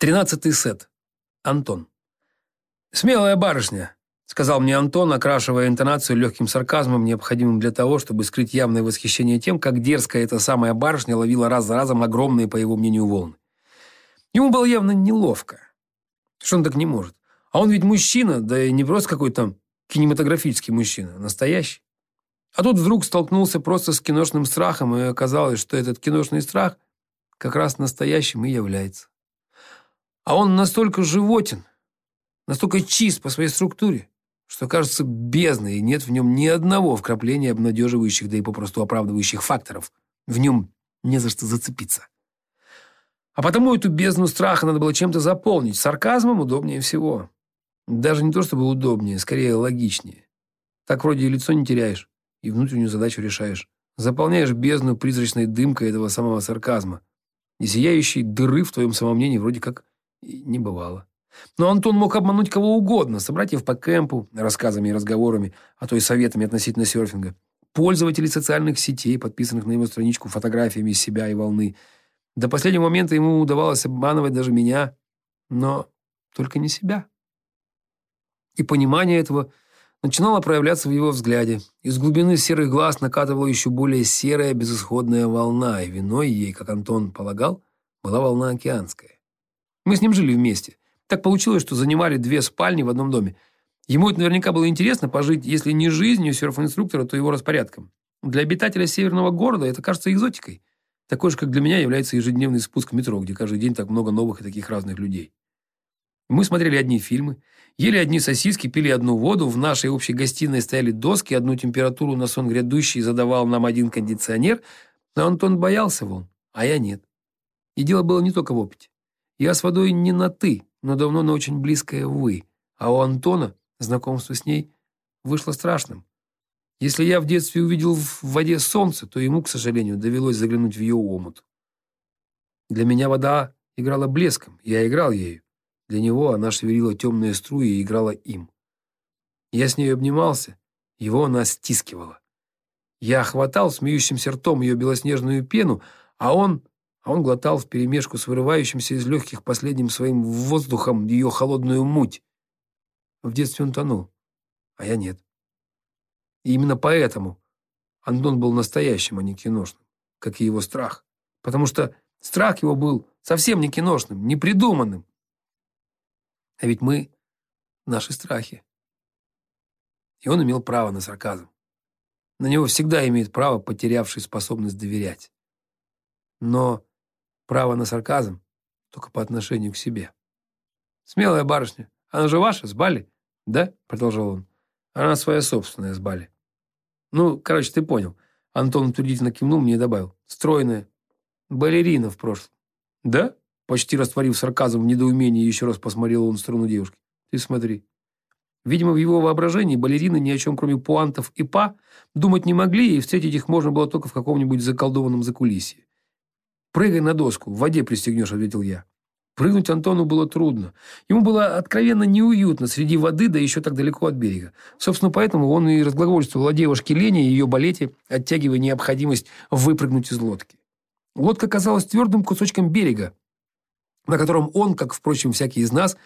Тринадцатый сет. Антон. «Смелая барышня», — сказал мне Антон, окрашивая интонацию легким сарказмом, необходимым для того, чтобы скрыть явное восхищение тем, как дерзко эта самая барышня ловила раз за разом огромные, по его мнению, волны. Ему было явно неловко, что он так не может. А он ведь мужчина, да и не просто какой-то кинематографический мужчина, настоящий. А тут вдруг столкнулся просто с киношным страхом, и оказалось, что этот киношный страх как раз настоящим и является. А он настолько животен, настолько чист по своей структуре, что кажется бездной, и нет в нем ни одного вкрапления обнадеживающих, да и попросту оправдывающих факторов. В нем не за что зацепиться. А потому эту бездну страха надо было чем-то заполнить. Сарказмом удобнее всего. Даже не то чтобы удобнее, скорее логичнее. Так вроде и лицо не теряешь, и внутреннюю задачу решаешь. Заполняешь бездну призрачной дымкой этого самого сарказма. И сияющей дыры в твоем самомнении вроде как не бывало. Но Антон мог обмануть кого угодно, собратьев по кемпу, рассказами и разговорами, а то и советами относительно серфинга, пользователей социальных сетей, подписанных на его страничку фотографиями из себя и волны. До последнего момента ему удавалось обманывать даже меня, но только не себя. И понимание этого начинало проявляться в его взгляде. Из глубины серых глаз накатывала еще более серая безысходная волна, и виной ей, как Антон полагал, была волна океанская. Мы с ним жили вместе. Так получилось, что занимали две спальни в одном доме. Ему это наверняка было интересно пожить, если не жизнью серф-инструктора, то его распорядком. Для обитателя северного города это кажется экзотикой. Такой же, как для меня, является ежедневный спуск в метро, где каждый день так много новых и таких разных людей. Мы смотрели одни фильмы, ели одни сосиски, пили одну воду, в нашей общей гостиной стояли доски, одну температуру на сон грядущий задавал нам один кондиционер, но Антон боялся волн, а я нет. И дело было не только в опыте. Я с водой не на «ты», но давно на очень близкое «вы», а у Антона знакомство с ней вышло страшным. Если я в детстве увидел в воде солнце, то ему, к сожалению, довелось заглянуть в ее омут. Для меня вода играла блеском, я играл ею. Для него она шевелила темные струи и играла им. Я с ней обнимался, его она стискивала. Я хватал смеющимся ртом ее белоснежную пену, а он а он глотал вперемешку с вырывающимся из легких последним своим воздухом ее холодную муть. В детстве он тонул, а я нет. И именно поэтому Антон был настоящим, а не киношным, как и его страх. Потому что страх его был совсем не киношным, не придуманным. А ведь мы — наши страхи. И он имел право на сарказм. На него всегда имеет право потерявший способность доверять. Но Право на сарказм только по отношению к себе. «Смелая барышня. Она же ваша, с Бали?» «Да?» — продолжал он. «Она своя собственная, с Бали». «Ну, короче, ты понял». Антон утвердительно кивнул мне и добавил. «Стройная. Балерина в прошлом». «Да?» Почти растворив сарказм в недоумении, еще раз посмотрел он в сторону девушки. «Ты смотри». Видимо, в его воображении балерины ни о чем, кроме пуантов и па, думать не могли, и встретить их можно было только в каком-нибудь заколдованном закулисье. «Прыгай на доску, в воде пристегнешь», — ответил я. Прыгнуть Антону было трудно. Ему было откровенно неуютно среди воды, да еще так далеко от берега. Собственно, поэтому он и разглагольствовал о девушке Лене и ее балете, оттягивая необходимость выпрыгнуть из лодки. Лодка казалась твердым кусочком берега, на котором он, как, впрочем, всякий из нас,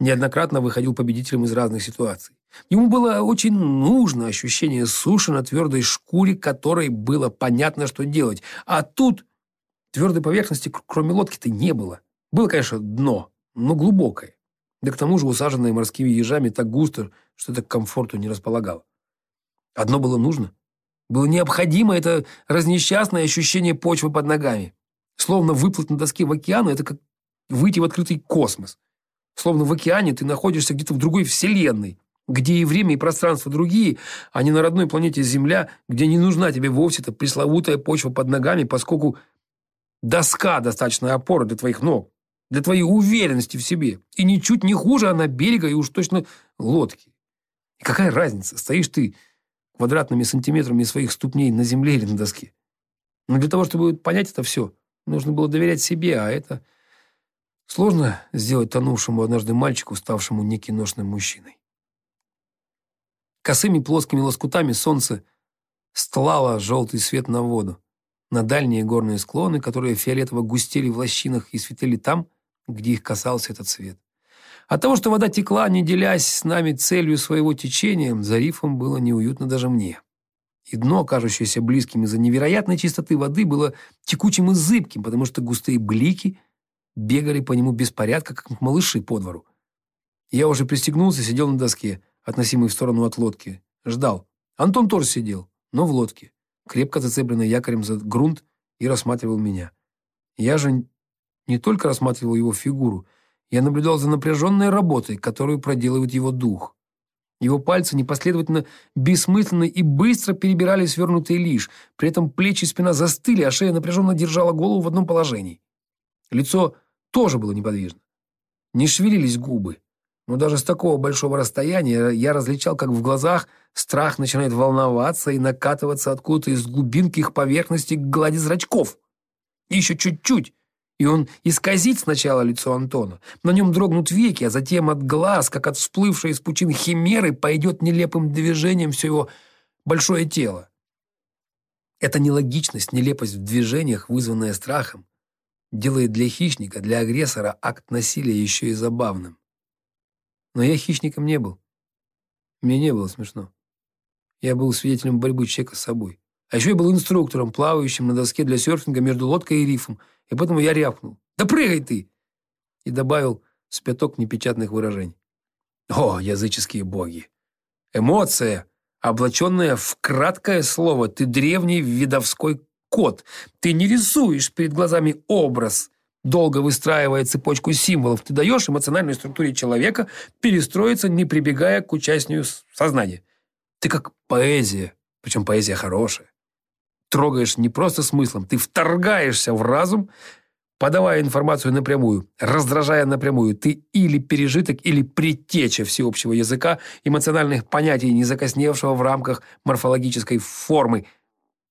неоднократно выходил победителем из разных ситуаций. Ему было очень нужно ощущение суши на твердой шкуре, которой было понятно, что делать. А тут Твердой поверхности, кроме лодки-то, не было. Было, конечно, дно, но глубокое. Да к тому же усаженное морскими ежами так густо, что это к комфорту не располагало. Одно было нужно. Было необходимо это разнесчастное ощущение почвы под ногами. Словно выплыть на доске в океан – это как выйти в открытый космос. Словно в океане ты находишься где-то в другой вселенной, где и время, и пространство другие, а не на родной планете Земля, где не нужна тебе вовсе эта пресловутая почва под ногами, поскольку Доска – достаточная опора для твоих ног, для твоей уверенности в себе. И ничуть не хуже она берега и уж точно лодки. И какая разница, стоишь ты квадратными сантиметрами своих ступней на земле или на доске. Но для того, чтобы понять это все, нужно было доверять себе, а это сложно сделать тонувшему однажды мальчику, ставшему некиношным мужчиной. Косыми плоскими лоскутами солнце стлало желтый свет на воду на дальние горные склоны, которые фиолетово густели в лощинах и светили там, где их касался этот свет. От того, что вода текла, не делясь с нами целью своего течения, за рифом было неуютно даже мне. И дно, кажущееся близким из-за невероятной чистоты воды, было текучим и зыбким, потому что густые блики бегали по нему без порядка, как малыши по двору. Я уже пристегнулся, сидел на доске, относимой в сторону от лодки. Ждал. Антон тоже сидел, но в лодке, крепко зацепленный якорем за грунт, и рассматривал меня. Я же не только рассматривал его фигуру, я наблюдал за напряженной работой, которую проделывает его дух. Его пальцы непоследовательно, бессмысленно и быстро перебирали свернутый лишь, при этом плечи и спина застыли, а шея напряженно держала голову в одном положении. Лицо тоже было неподвижно. Не шевелились губы. Но даже с такого большого расстояния я различал, как в глазах страх начинает волноваться и накатываться откуда-то из глубинки их поверхности к глади зрачков. Еще чуть-чуть, и он исказит сначала лицо Антона. На нем дрогнут веки, а затем от глаз, как от всплывшей из пучин химеры, пойдет нелепым движением все его большое тело. Эта нелогичность, нелепость в движениях, вызванная страхом, делает для хищника, для агрессора акт насилия еще и забавным. Но я хищником не был. Мне не было смешно. Я был свидетелем борьбы человека с собой. А еще я был инструктором, плавающим на доске для серфинга между лодкой и рифом, и поэтому я рявкнул. «Да прыгай ты!» И добавил с пяток непечатных выражений. О, языческие боги! Эмоция, облаченная в краткое слово, ты древний видовской код. Ты не рисуешь перед глазами образ, долго выстраивая цепочку символов, ты даешь эмоциональной структуре человека перестроиться, не прибегая к участию сознания. Ты как поэзия, причем поэзия хорошая. Трогаешь не просто смыслом, ты вторгаешься в разум, подавая информацию напрямую, раздражая напрямую. Ты или пережиток, или предтеча всеобщего языка, эмоциональных понятий, не закосневшего в рамках морфологической формы.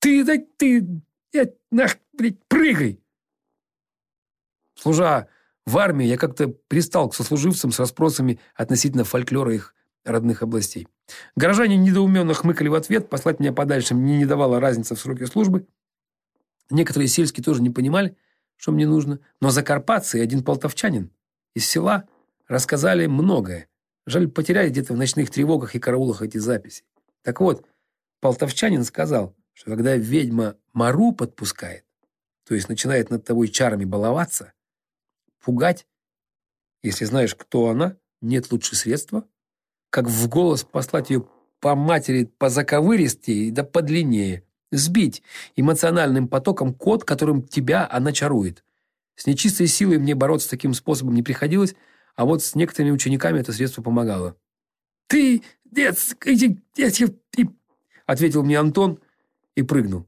Ты, да, ты, я, нах, блядь, прыгай! Служа в армии, я как-то пристал к сослуживцам с расспросами относительно фольклора их родных областей. Горожане недоуменно хмыкали в ответ, послать меня подальше мне не давала разница в сроке службы. Некоторые сельские тоже не понимали, что мне нужно, но закарпатцы и один полтовчанин из села рассказали многое. Жаль, потеряли где-то в ночных тревогах и караулах эти записи. Так вот, полтовчанин сказал, что когда ведьма Мару подпускает, то есть начинает над тобой чарами баловаться, пугать. Если знаешь, кто она, нет лучше средства, как в голос послать ее по матери по заковыристее да подлиннее, сбить эмоциональным потоком код, которым тебя она чарует. С нечистой силой мне бороться таким способом не приходилось, а вот с некоторыми учениками это средство помогало. «Ты, дед, иди, ответил мне Антон и прыгнул.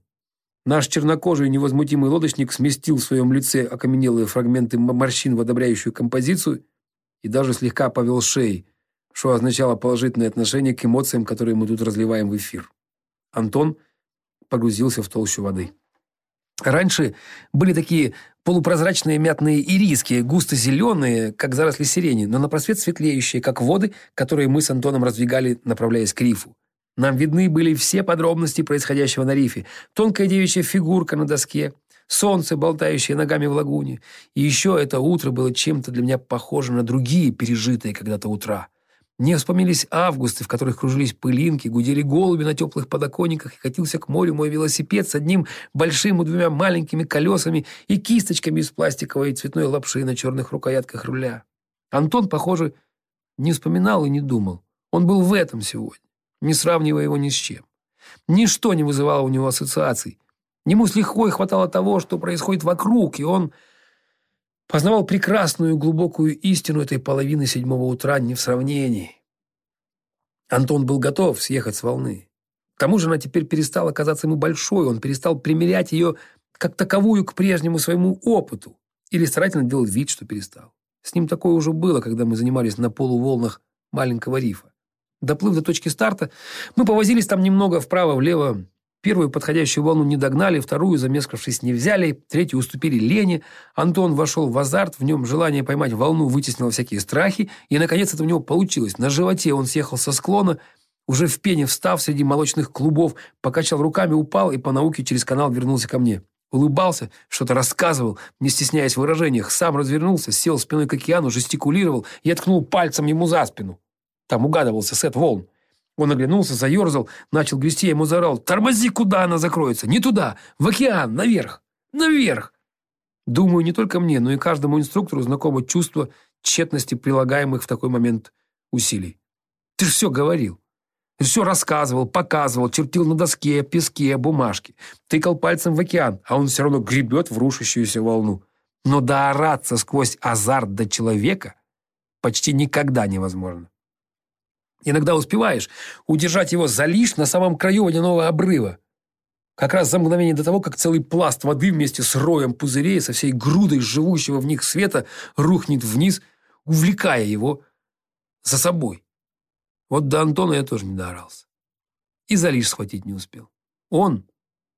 Наш чернокожий невозмутимый лодочник сместил в своем лице окаменелые фрагменты морщин в одобряющую композицию и даже слегка повел шеей, что означало положительное отношение к эмоциям, которые мы тут разливаем в эфир. Антон погрузился в толщу воды. Раньше были такие полупрозрачные мятные ириски, густо-зеленые, как заросли сирени, но на просвет светлеющие, как воды, которые мы с Антоном раздвигали, направляясь к рифу. Нам видны были все подробности происходящего на рифе. Тонкая девичья фигурка на доске, солнце, болтающее ногами в лагуне. И еще это утро было чем-то для меня похоже на другие пережитые когда-то утра. Мне вспомнились августы, в которых кружились пылинки, гудели голуби на теплых подоконниках и катился к морю мой велосипед с одним большим и двумя маленькими колесами и кисточками из пластиковой цветной лапши на черных рукоятках руля. Антон, похоже, не вспоминал и не думал. Он был в этом сегодня не сравнивая его ни с чем. Ничто не вызывало у него ассоциаций. Ему с лихвой хватало того, что происходит вокруг, и он познавал прекрасную глубокую истину этой половины седьмого утра не в сравнении. Антон был готов съехать с волны. К тому же она теперь перестала казаться ему большой, он перестал примерять ее как таковую к прежнему своему опыту или старательно делать вид, что перестал. С ним такое уже было, когда мы занимались на полуволнах маленького рифа. Доплыв до точки старта, мы повозились там немного вправо-влево. Первую подходящую волну не догнали, вторую, замескавшись, не взяли, третью уступили Лене. Антон вошел в азарт, в нем желание поймать волну вытеснило всякие страхи, и, наконец, это у него получилось. На животе он съехал со склона, уже в пене встав среди молочных клубов, покачал руками, упал и по науке через канал вернулся ко мне. улыбался, что-то рассказывал, не стесняясь в выражениях, сам развернулся, сел спиной к океану, жестикулировал и ткнул пальцем ему за спину. Там угадывался сет волн. Он оглянулся, заерзал, начал грести, ему заорал «Тормози, куда она закроется? Не туда! В океан! Наверх! Наверх!» Думаю, не только мне, но и каждому инструктору знакомо чувство тщетности прилагаемых в такой момент усилий. Ты же все говорил. Ты все рассказывал, показывал, чертил на доске, песке, бумажке. Тыкал пальцем в океан, а он все равно гребет в рушащуюся волну. Но доораться сквозь азарт до человека почти никогда невозможно. Иногда успеваешь удержать его за лишь на самом краю водяного обрыва. Как раз за мгновение до того, как целый пласт воды вместе с роем пузырей со всей грудой живущего в них света рухнет вниз, увлекая его за собой. Вот до Антона я тоже не доорался. И за лишь схватить не успел. Он,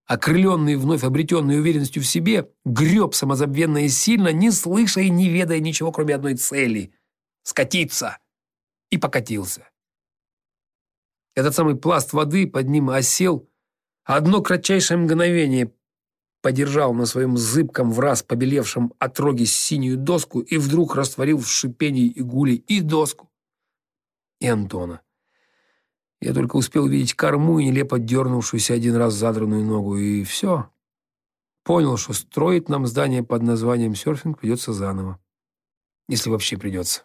окрыленный вновь обретенной уверенностью в себе, греб самозабвенно и сильно, не слыша и не ведая ничего, кроме одной цели — скатиться. И покатился. Этот самый пласт воды под ним осел, одно кратчайшее мгновение подержал на своем зыбком в раз побелевшем отроге синюю доску и вдруг растворил в шипении и гуле и доску, и Антона. Я только успел видеть корму и нелепо дернувшуюся один раз задранную ногу, и все. Понял, что строить нам здание под названием «Серфинг» придется заново. Если вообще придется.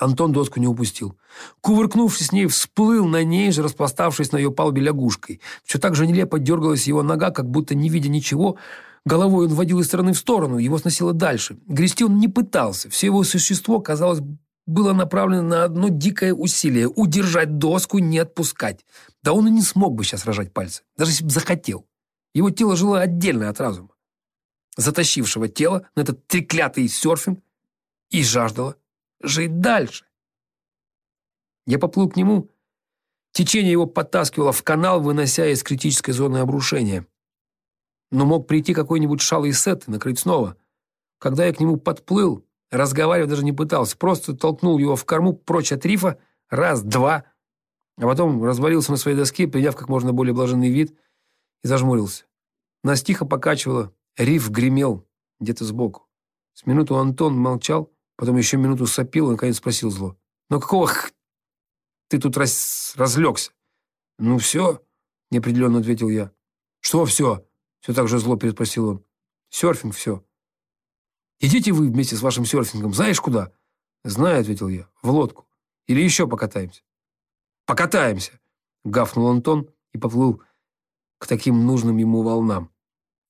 Антон доску не упустил. Кувыркнувшись с ней, всплыл на ней же, распластавшись на ее палубе лягушкой. Все так же нелепо дергалась его нога, как будто, не видя ничего, головой он водил из стороны в сторону, его сносило дальше. Грести он не пытался. Все его существо, казалось, было направлено на одно дикое усилие – удержать доску, не отпускать. Да он и не смог бы сейчас рожать пальцы, даже если бы захотел. Его тело жило отдельно от разума, затащившего тело на этот треклятый серфинг и жаждало жить дальше. Я поплыл к нему. Течение его подтаскивало в канал, вынося из критической зоны обрушения. Но мог прийти какой-нибудь шалый сет и накрыть снова. Когда я к нему подплыл, разговаривать даже не пытался, просто толкнул его в корму прочь от рифа, раз, два, а потом развалился на своей доске, приняв как можно более блаженный вид, и зажмурился. Нас тихо покачивало, риф гремел где-то сбоку. С минуту Антон молчал, Потом еще минуту сопил и наконец спросил зло. «Ну какого х... ты тут раз... разлегся?» «Ну все», — неопределенно ответил я. «Что все?» — все так же зло переспросил он. «Серфинг все». «Идите вы вместе с вашим серфингом, знаешь куда?» «Знаю», — ответил я, — «в лодку. Или еще покатаемся». «Покатаемся», — гафнул Антон и поплыл к таким нужным ему волнам,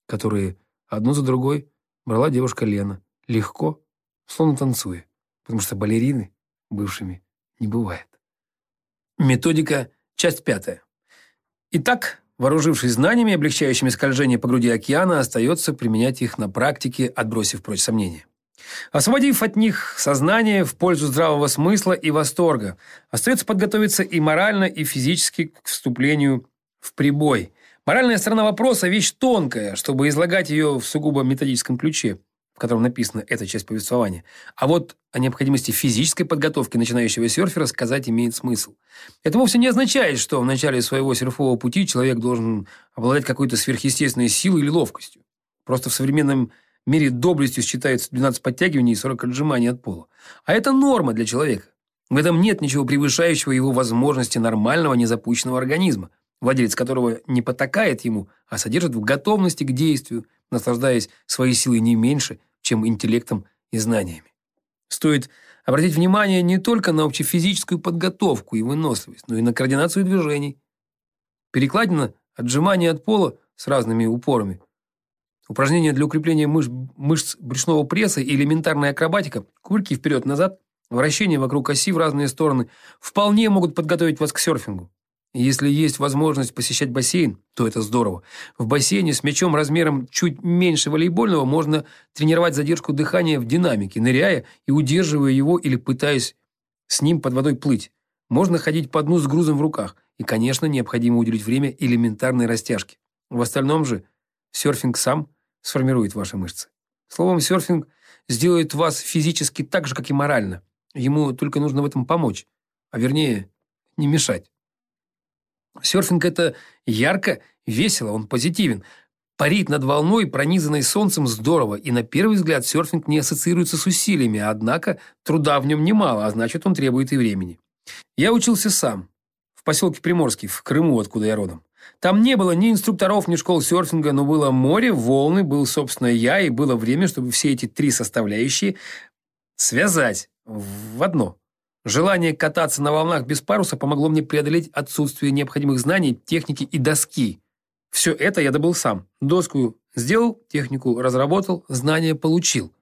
которые одну за другой брала девушка Лена. Легко, словно танцуя, потому что балерины бывшими не бывает. Методика, часть пятая. Итак, вооружившись знаниями, облегчающими скольжение по груди океана, остается применять их на практике, отбросив прочь сомнения. Освободив от них сознание в пользу здравого смысла и восторга, остается подготовиться и морально, и физически к вступлению в прибой. Моральная сторона вопроса – вещь тонкая, чтобы излагать ее в сугубо методическом ключе в котором написана эта часть повествования. А вот о необходимости физической подготовки начинающего серфера сказать имеет смысл. Это вовсе не означает, что в начале своего серфового пути человек должен обладать какой-то сверхъестественной силой или ловкостью. Просто в современном мире доблестью считается 12 подтягиваний и 40 отжиманий от пола. А это норма для человека. В этом нет ничего превышающего его возможности нормального незапущенного организма, владелец которого не потакает ему, а содержит в готовности к действию, наслаждаясь своей силой не меньше, чем интеллектом и знаниями. Стоит обратить внимание не только на общефизическую подготовку и выносливость, но и на координацию движений. Перекладина, отжимание от пола с разными упорами, упражнения для укрепления мышц, мышц брюшного пресса и элементарная акробатика, курки вперед-назад, вращение вокруг оси в разные стороны вполне могут подготовить вас к серфингу. Если есть возможность посещать бассейн, то это здорово. В бассейне с мячом размером чуть меньше волейбольного можно тренировать задержку дыхания в динамике, ныряя и удерживая его или пытаясь с ним под водой плыть. Можно ходить по дну с грузом в руках. И, конечно, необходимо уделить время элементарной растяжке. В остальном же серфинг сам сформирует ваши мышцы. Словом, серфинг сделает вас физически так же, как и морально. Ему только нужно в этом помочь, а вернее, не мешать. Серфинг – это ярко, весело, он позитивен. Парить над волной, пронизанной солнцем, здорово, и на первый взгляд серфинг не ассоциируется с усилиями, однако труда в нем немало, а значит, он требует и времени. Я учился сам, в поселке Приморский, в Крыму, откуда я родом. Там не было ни инструкторов, ни школ серфинга, но было море, волны, был, собственно, я, и было время, чтобы все эти три составляющие связать в одно. Желание кататься на волнах без паруса помогло мне преодолеть отсутствие необходимых знаний, техники и доски. Все это я добыл сам. Доску сделал, технику разработал, знания получил.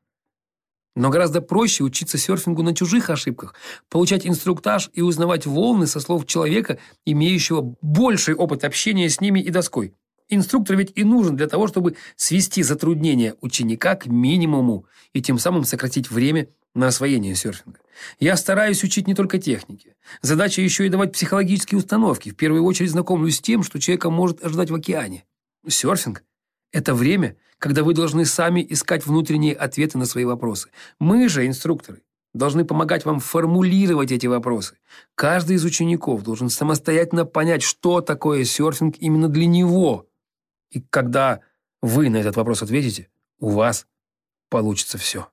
Но гораздо проще учиться серфингу на чужих ошибках, получать инструктаж и узнавать волны со слов человека, имеющего больший опыт общения с ними и доской. Инструктор ведь и нужен для того, чтобы свести затруднения ученика к минимуму и тем самым сократить время на освоение серфинга. Я стараюсь учить не только техники. Задача еще и давать психологические установки. В первую очередь знакомлюсь с тем, что человека может ожидать в океане. Серфинг – это время, когда вы должны сами искать внутренние ответы на свои вопросы. Мы же, инструкторы, должны помогать вам формулировать эти вопросы. Каждый из учеников должен самостоятельно понять, что такое серфинг именно для него. И когда вы на этот вопрос ответите, у вас получится все.